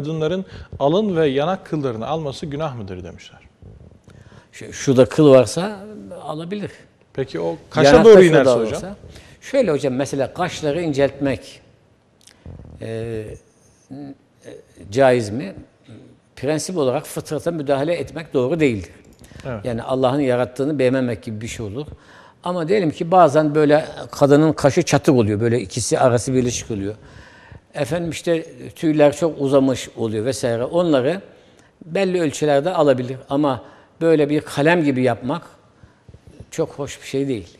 kadınların alın ve yanak kıllarını alması günah mıdır demişler. Şu- Şurada kıl varsa alabilir. Peki o kaşa Yanakta doğru inerse olsa- hocam? Şöyle hocam mesela kaşları inceltmek e, e, caiz mi? Prensip olarak fıtrata müdahale etmek doğru değildir. Evet. Yani Allah'ın yarattığını beğenmemek gibi bir şey olur. Ama diyelim ki bazen böyle kadının kaşı çatık oluyor. Böyle ikisi arası birleşik oluyor. Efendim işte tüyler çok uzamış oluyor vesaire. Onları belli ölçülerde alabilir. Ama böyle bir kalem gibi yapmak çok hoş bir şey değil.